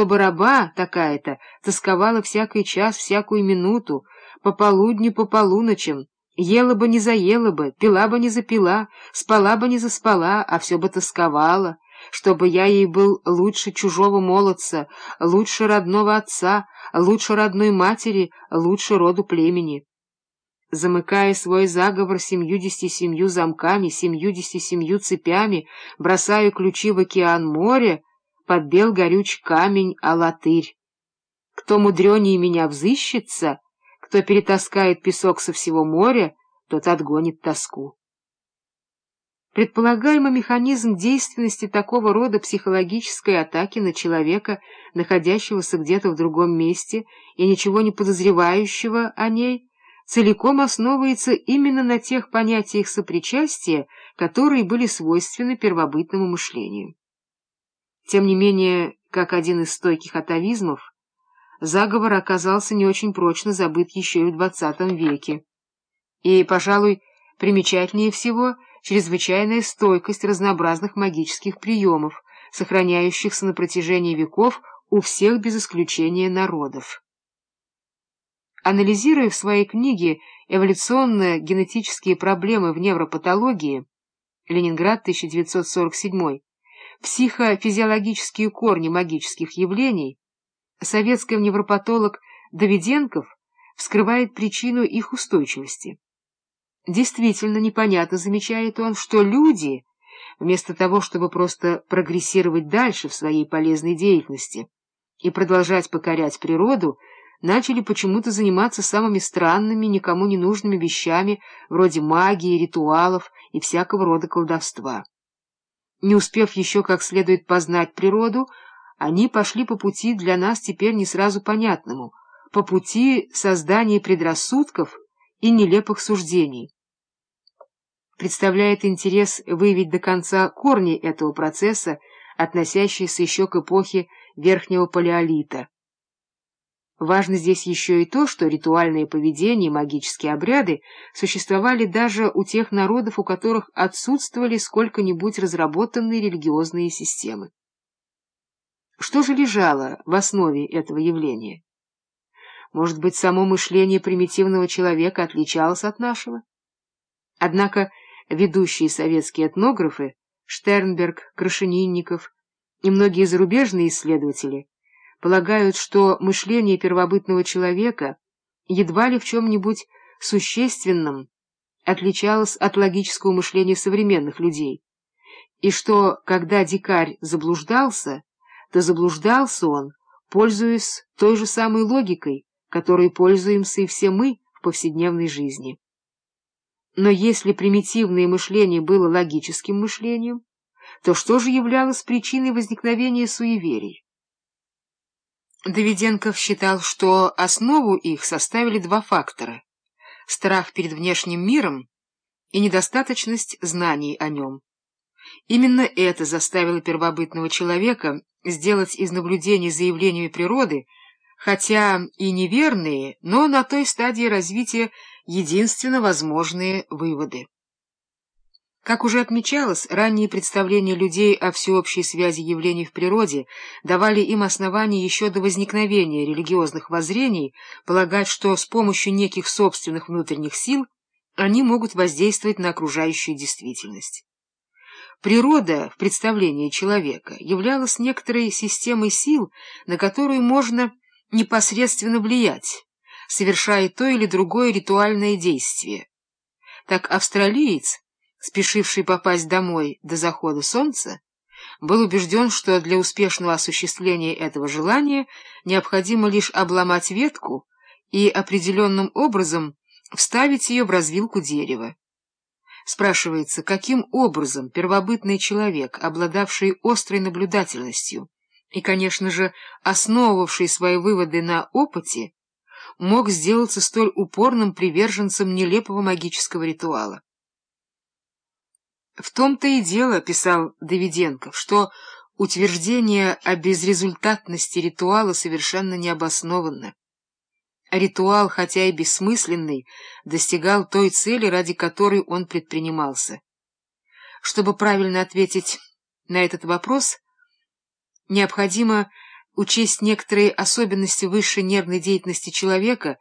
чтобы раба такая-то тосковала всякий час, всякую минуту, по полудню, по полуночам, ела бы не заела бы, пила бы не запила, спала бы не заспала, а все бы тосковала, чтобы я ей был лучше чужого молодца, лучше родного отца, лучше родной матери, лучше роду племени. Замыкая свой заговор семьюдесяти семью замками, семьюдесяти семью цепями, бросаю ключи в океан моря, подбел горюч камень, а латырь. Кто мудренее меня взыщется, кто перетаскает песок со всего моря, тот отгонит тоску. Предполагаемый механизм действенности такого рода психологической атаки на человека, находящегося где-то в другом месте и ничего не подозревающего о ней, целиком основывается именно на тех понятиях сопричастия, которые были свойственны первобытному мышлению. Тем не менее, как один из стойких атовизмов, заговор оказался не очень прочно забыт еще и в XX веке. И, пожалуй, примечательнее всего чрезвычайная стойкость разнообразных магических приемов, сохраняющихся на протяжении веков у всех без исключения народов. Анализируя в своей книге «Эволюционно-генетические проблемы в невропатологии» Ленинград, 1947 психофизиологические корни магических явлений, советский невропатолог Давиденков вскрывает причину их устойчивости. Действительно непонятно, замечает он, что люди, вместо того, чтобы просто прогрессировать дальше в своей полезной деятельности и продолжать покорять природу, начали почему-то заниматься самыми странными, никому не нужными вещами, вроде магии, ритуалов и всякого рода колдовства. Не успев еще как следует познать природу, они пошли по пути для нас теперь не сразу понятному, по пути создания предрассудков и нелепых суждений. Представляет интерес выявить до конца корни этого процесса, относящиеся еще к эпохе Верхнего Палеолита. Важно здесь еще и то, что ритуальное поведение и магические обряды существовали даже у тех народов, у которых отсутствовали сколько-нибудь разработанные религиозные системы. Что же лежало в основе этого явления? Может быть, само мышление примитивного человека отличалось от нашего? Однако ведущие советские этнографы Штернберг, Крашенинников и многие зарубежные исследователи полагают, что мышление первобытного человека едва ли в чем-нибудь существенном отличалось от логического мышления современных людей, и что, когда дикарь заблуждался, то заблуждался он, пользуясь той же самой логикой, которой пользуемся и все мы в повседневной жизни. Но если примитивное мышление было логическим мышлением, то что же являлось причиной возникновения суеверий? Давиденков считал, что основу их составили два фактора — страх перед внешним миром и недостаточность знаний о нем. Именно это заставило первобытного человека сделать из наблюдений за явлениями природы, хотя и неверные, но на той стадии развития единственно возможные выводы. Как уже отмечалось, ранние представления людей о всеобщей связи явлений в природе давали им основания еще до возникновения религиозных воззрений полагать, что с помощью неких собственных внутренних сил они могут воздействовать на окружающую действительность. Природа в представлении человека являлась некоторой системой сил, на которую можно непосредственно влиять, совершая то или другое ритуальное действие. Так австралиец спешивший попасть домой до захода солнца, был убежден, что для успешного осуществления этого желания необходимо лишь обломать ветку и определенным образом вставить ее в развилку дерева. Спрашивается, каким образом первобытный человек, обладавший острой наблюдательностью и, конечно же, основывавший свои выводы на опыте, мог сделаться столь упорным приверженцем нелепого магического ритуала. В том-то и дело, — писал Давиденков, — что утверждение о безрезультатности ритуала совершенно необоснованно. Ритуал, хотя и бессмысленный, достигал той цели, ради которой он предпринимался. Чтобы правильно ответить на этот вопрос, необходимо учесть некоторые особенности высшей нервной деятельности человека